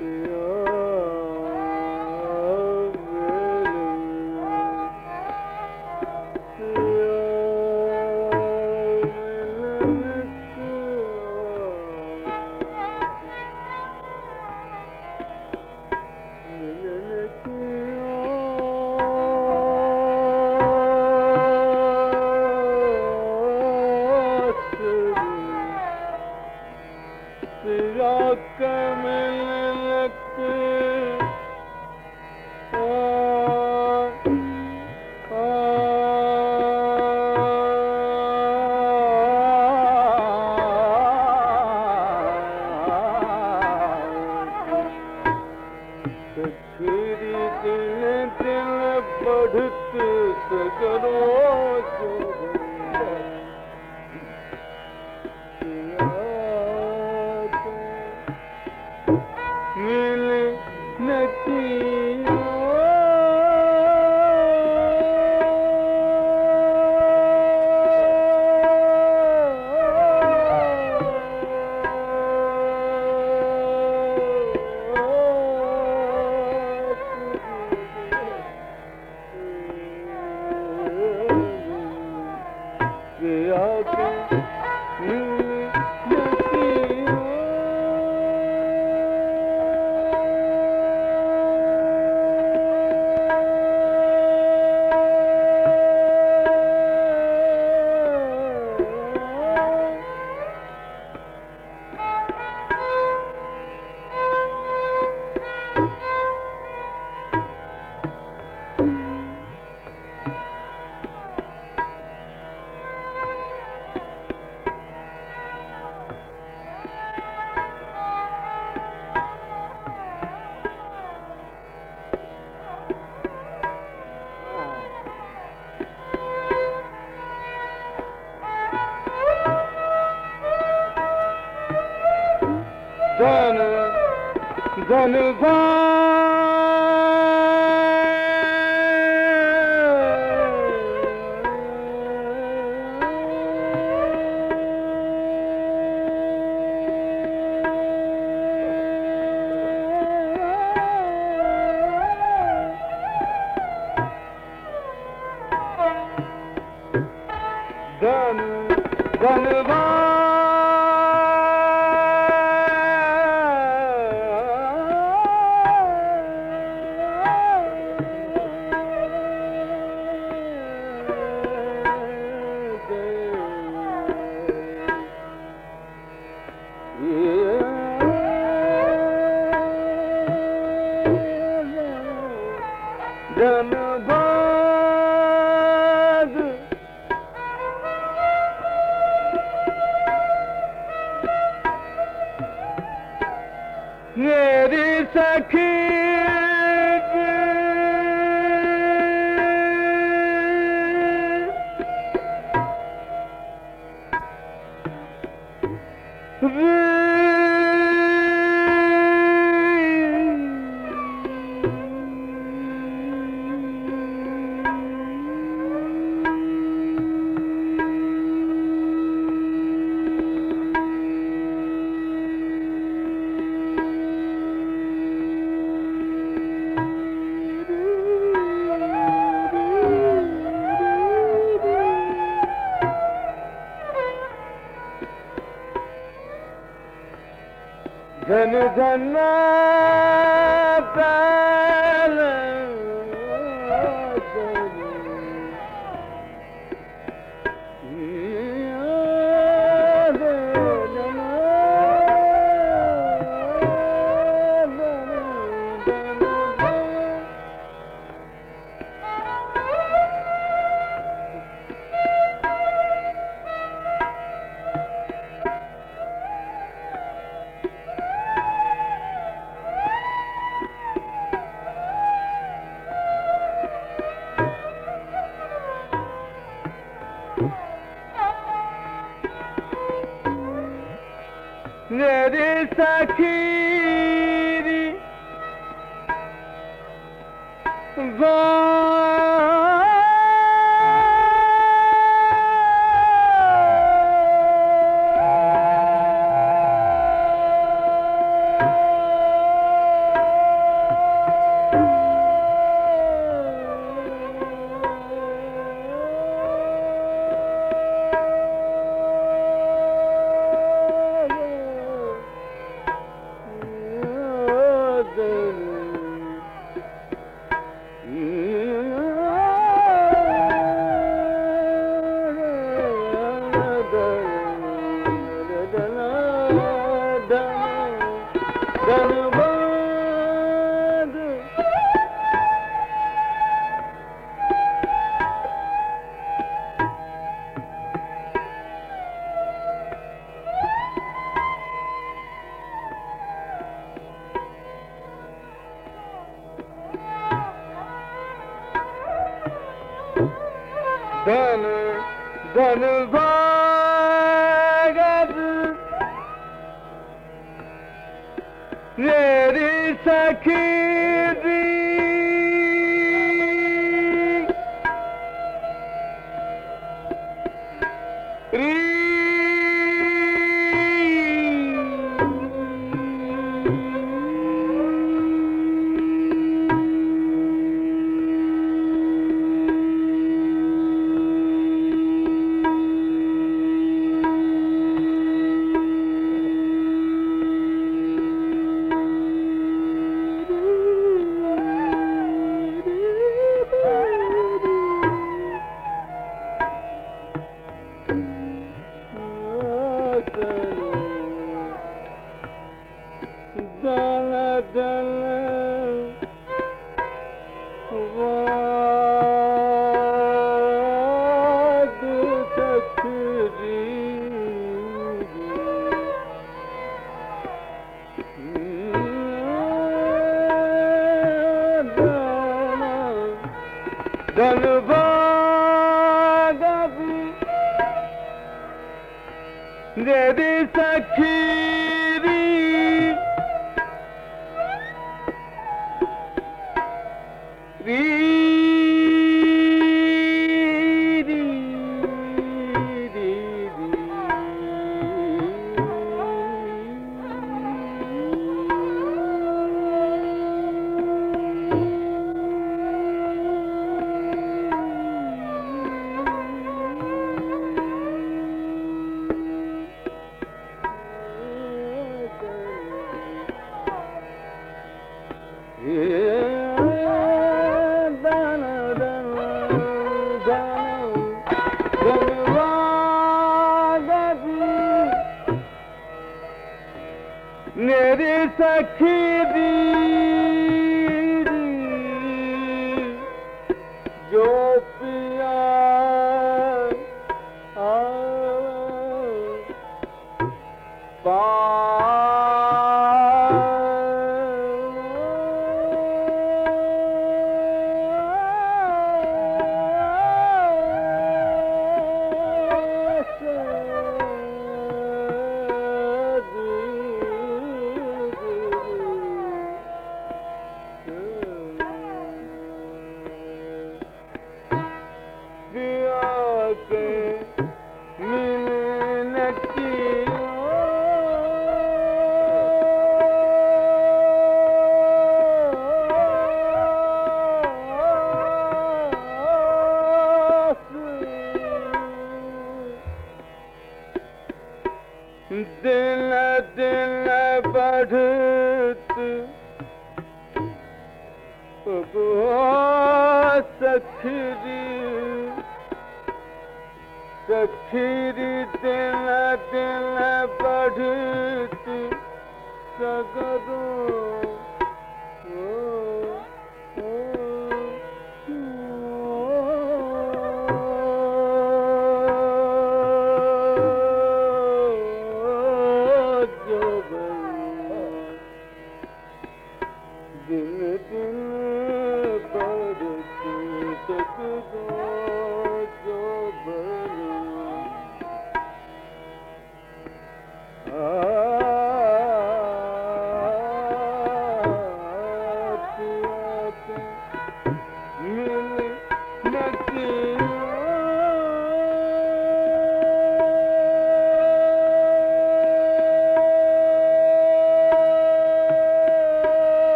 Yeah. सखी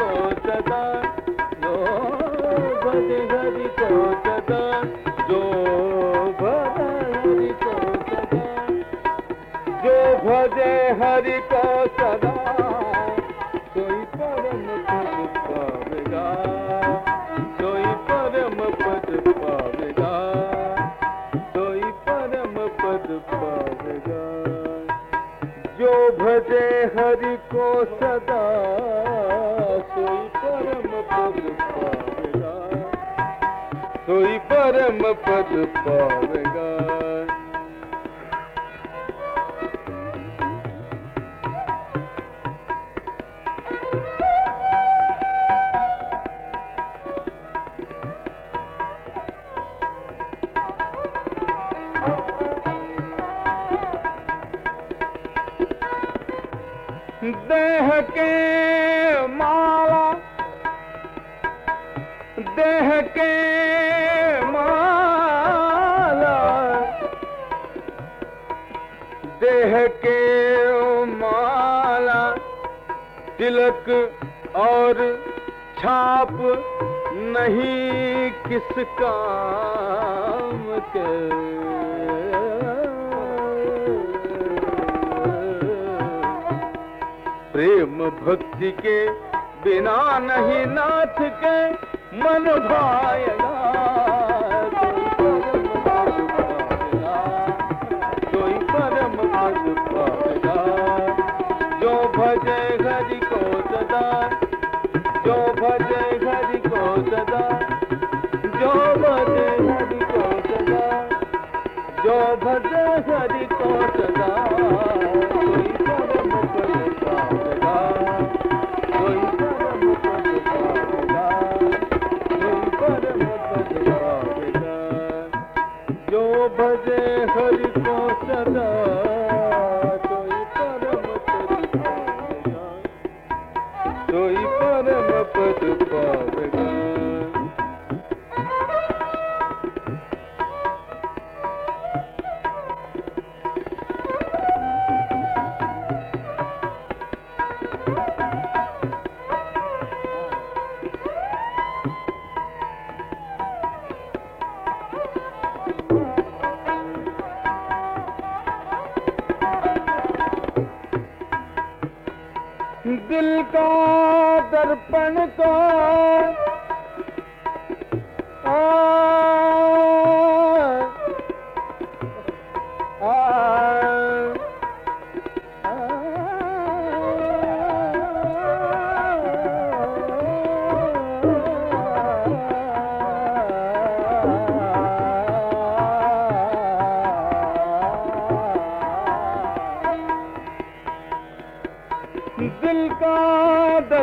को सदा परम पद पावेगा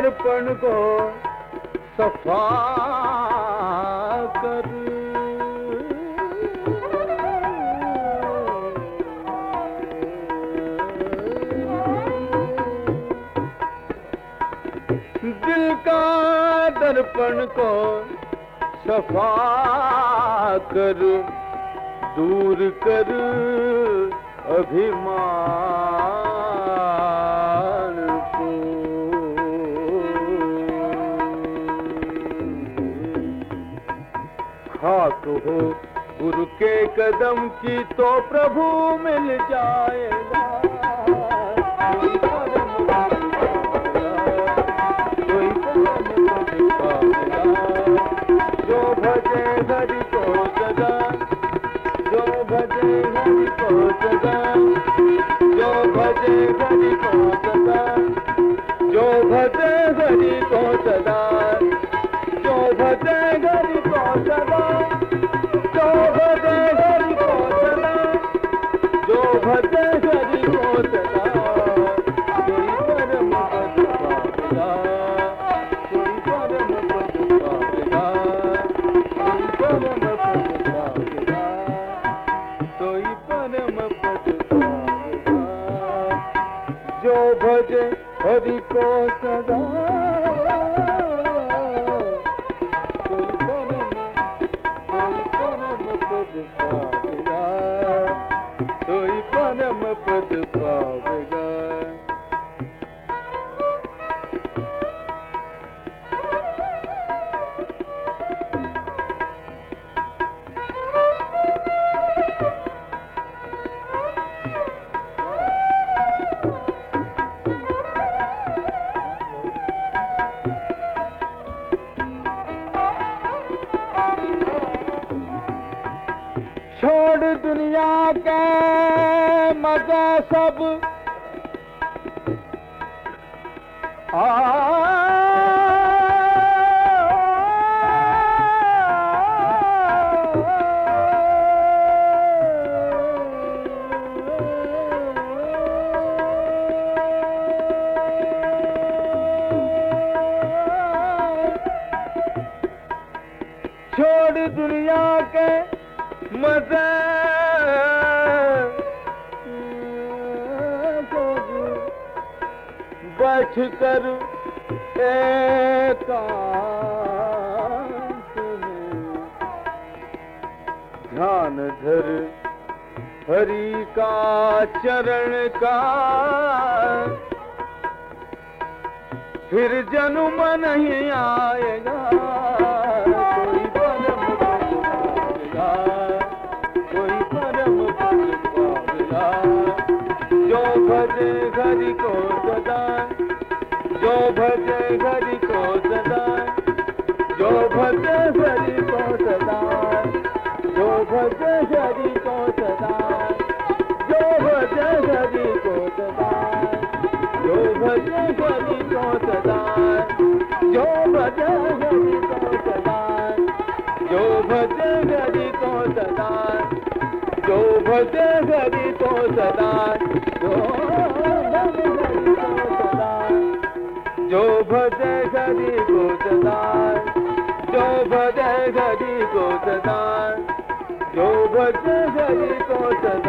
दर्पण को सफ़ा कर। दिल का दर्पण को सफ़ा कर दूर कर अभिमान। कदम की तो प्रभु मिल जाएगा। नहीं आएगा। होते गरी तो सदा। जो भजे गरी को सदा। जो भजे घरी को सदा। जो भजे गरी को सदा।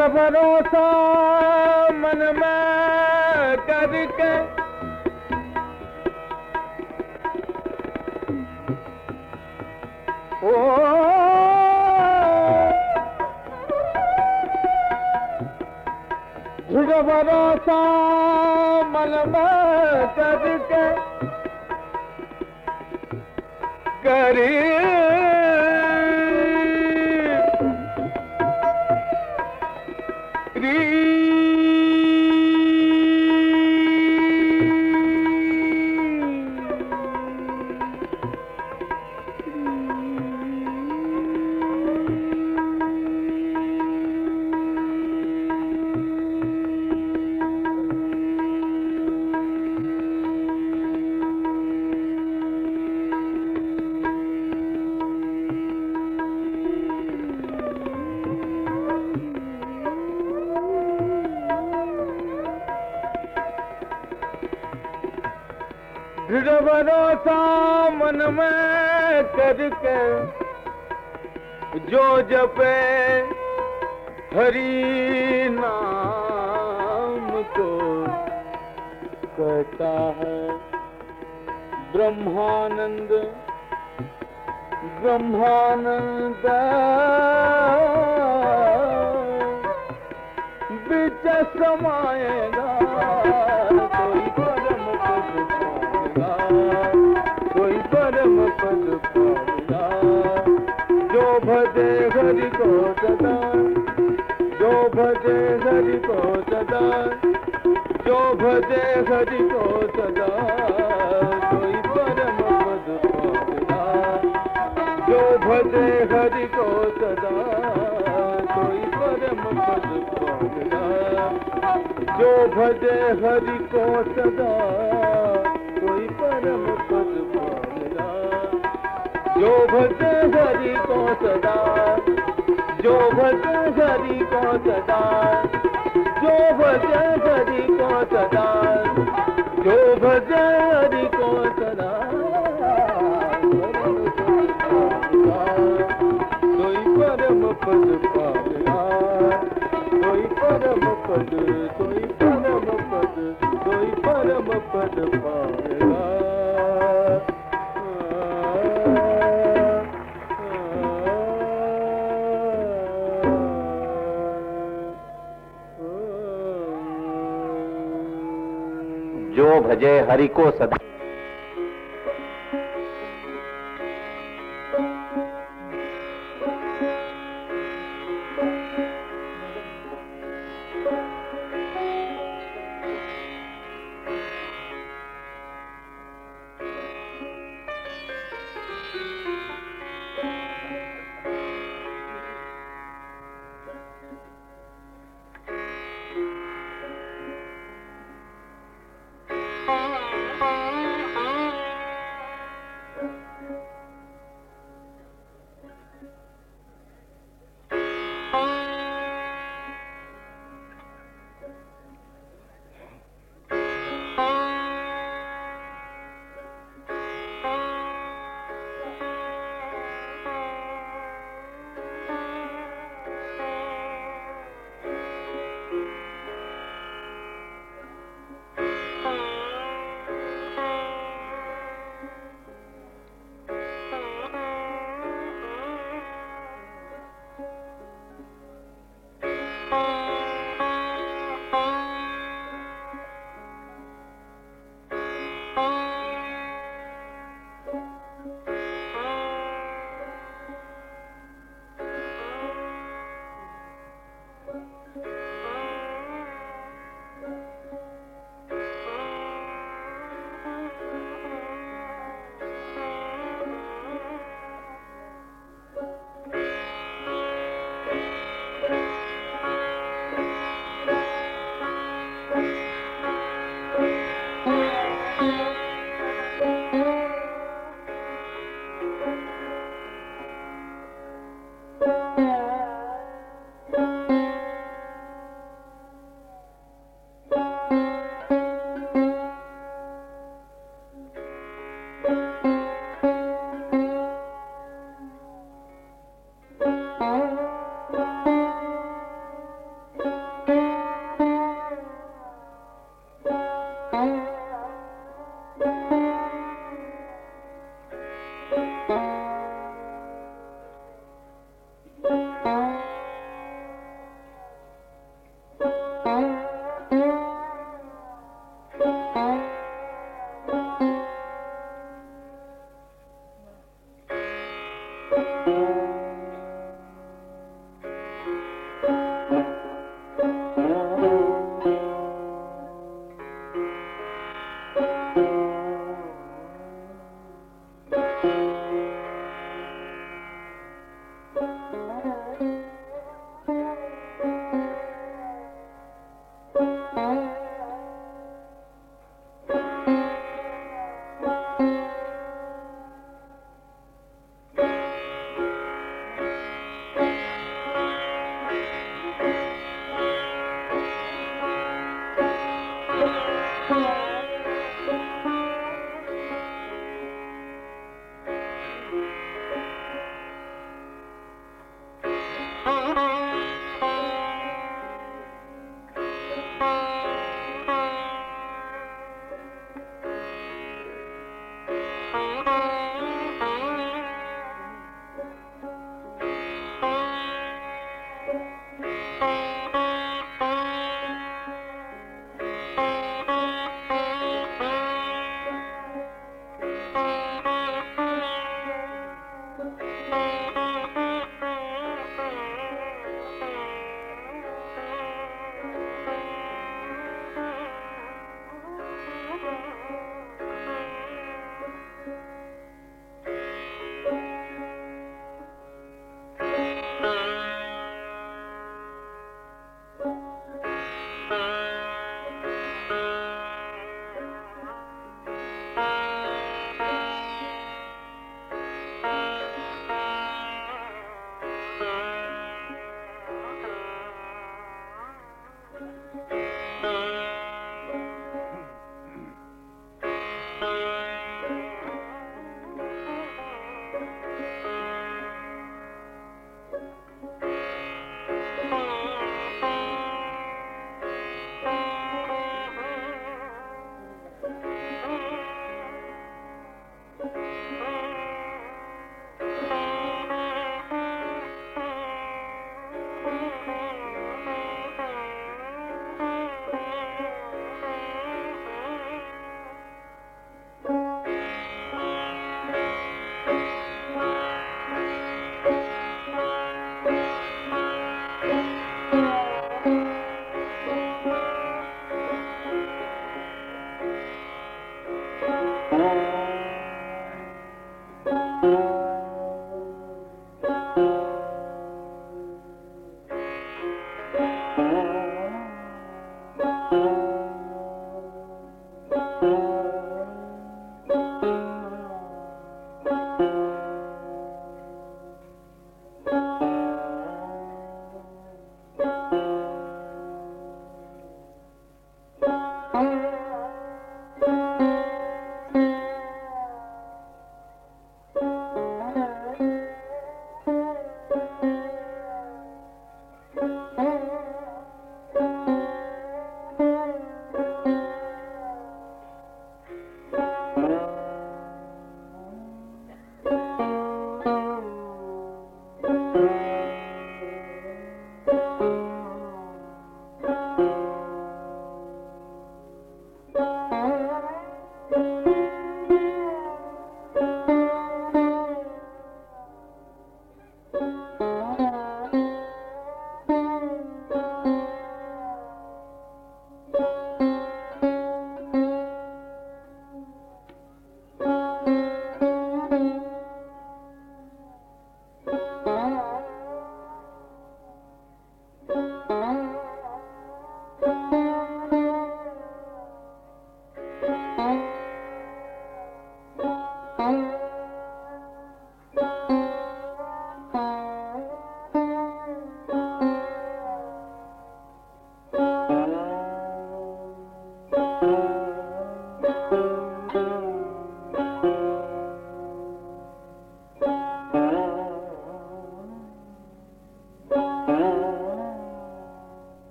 र जो भजे हरि को सदा, कोई परम पद पाएगा जो भजे हरि को सदा, जो भजे हरि को सदा, जो भजे हरि को सदा, जो भजे हरि हरि को सदा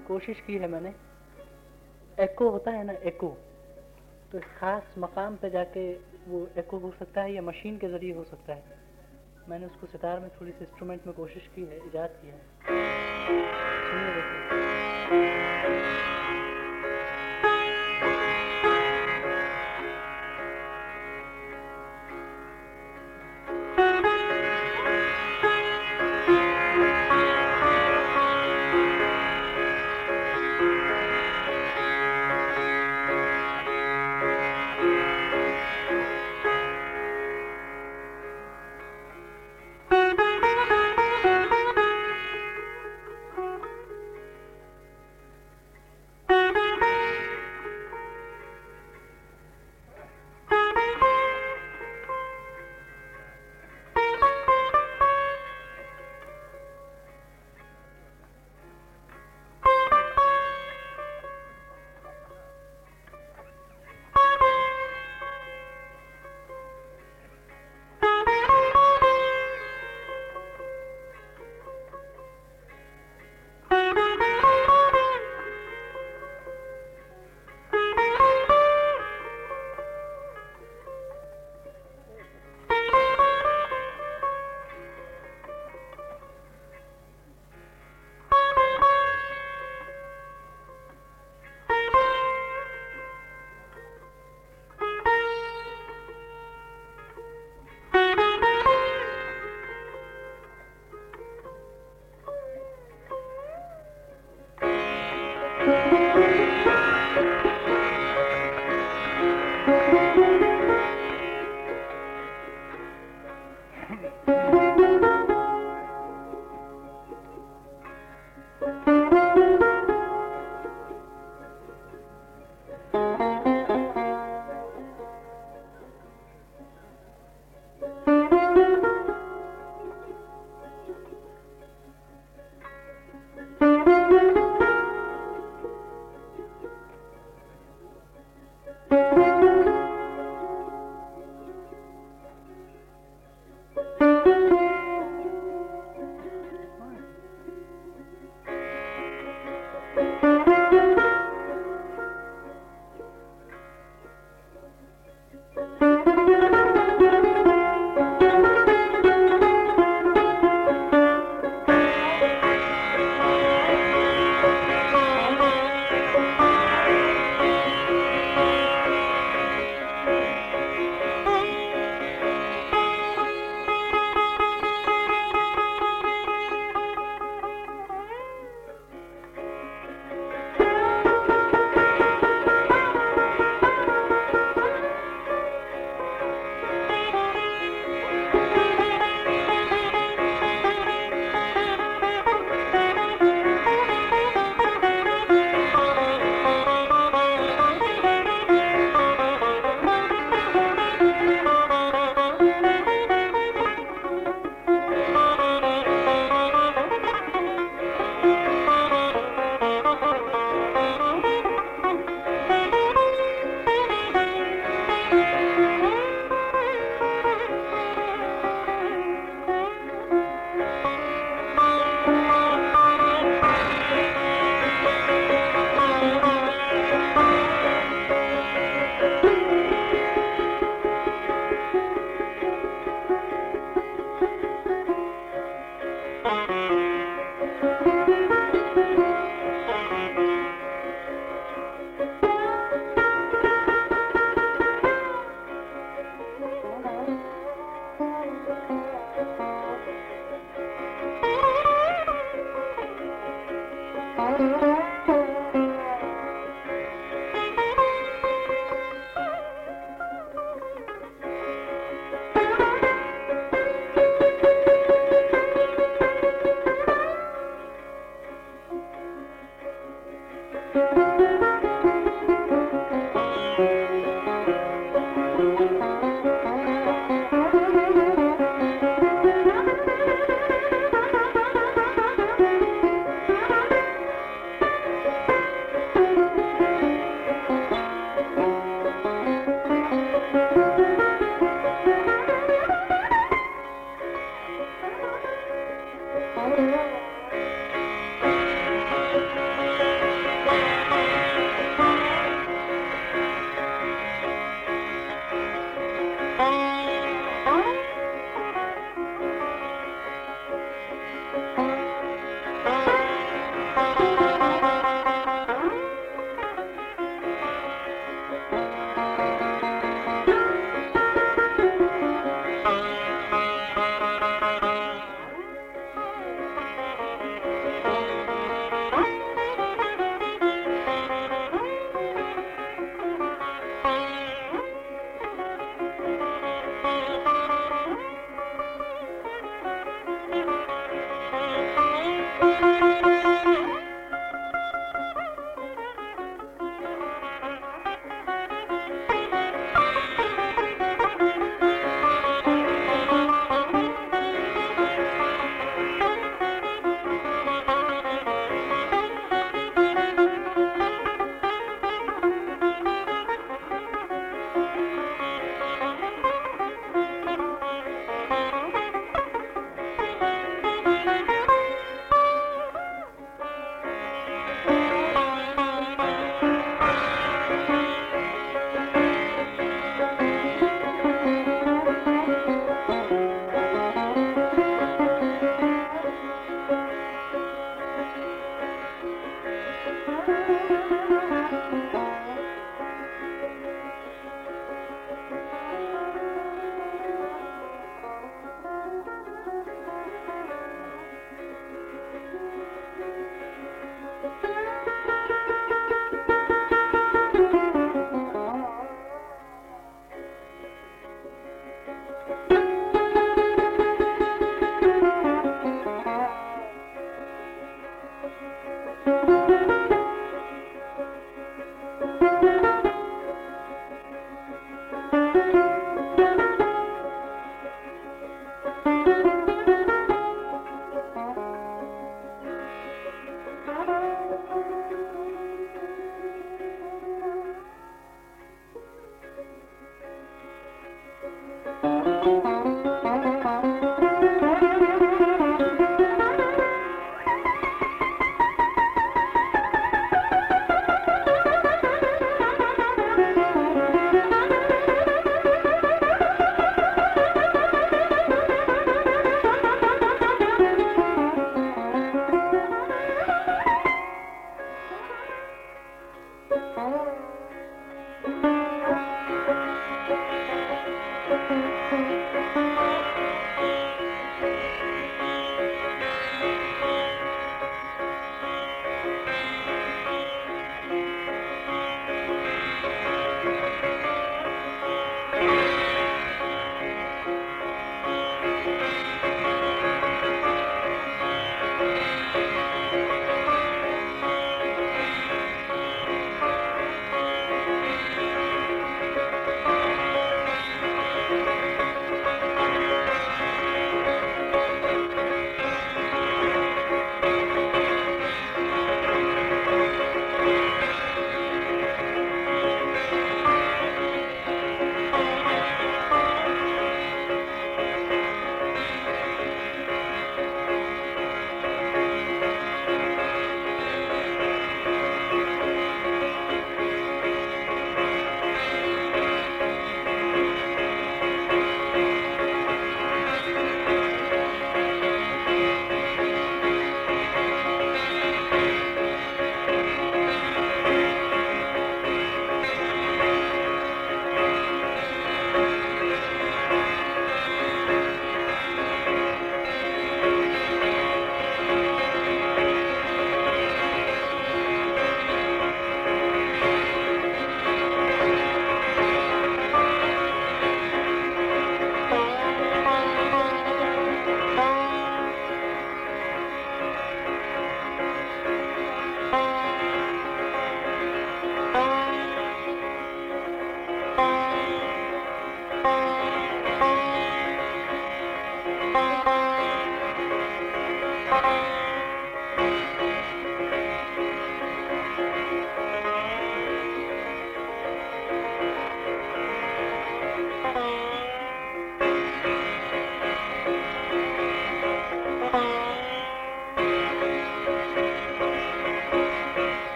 सी कोशिश की है मैंने। एको होता है ना एको तो इस खास मकाम पे जाके वो एको हो सकता है या मशीन के ज़रिए हो सकता है। मैंने उसको सितार में थोड़ी सी इंस्ट्रूमेंट में कोशिश की है, ईजाद किया है।